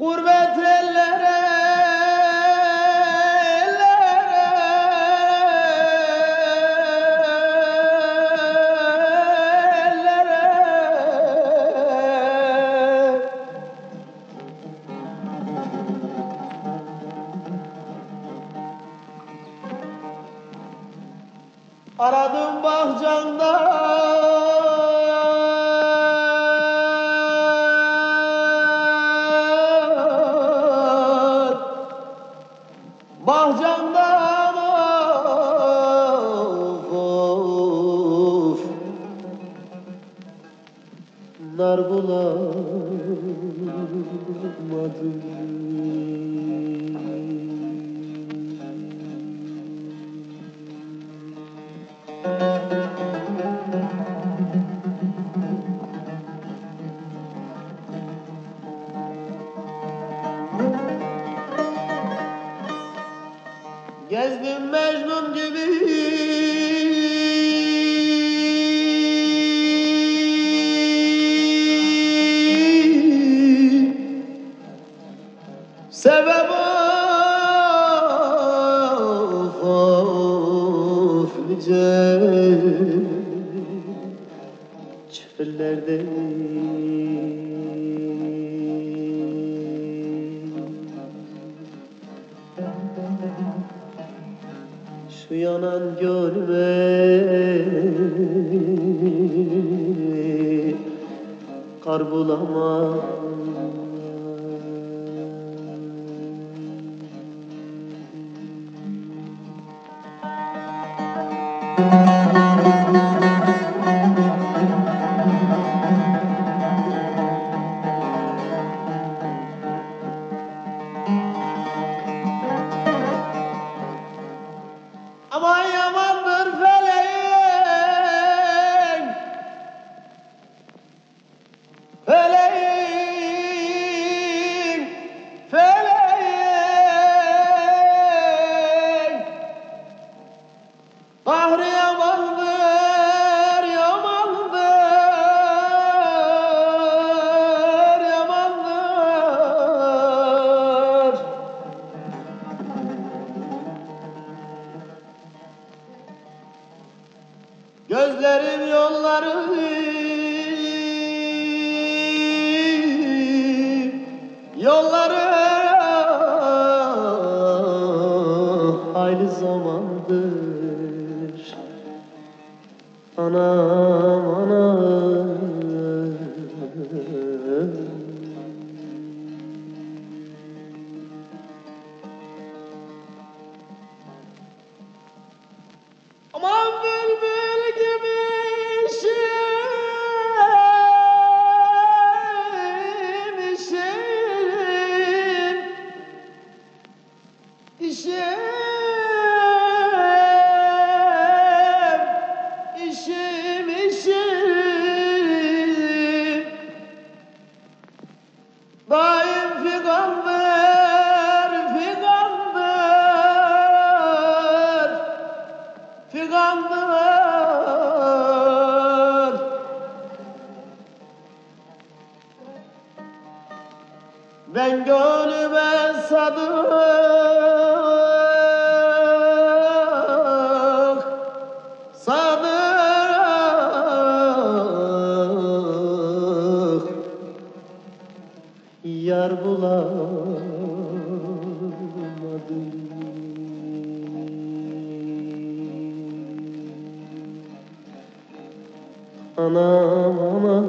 Gurbet ellere Aradım bahçanda Nar bulamadım. Gezdim Mecnun gibi Sebep of Şu yanan gönlüme kar bulamam Gözlerim yolları. Yolları. Hayli zamandır. Anam işim, işim, işim. Daim figandır, figandır. Figandır Ben gönlüme Yar bulamadım. Anam anam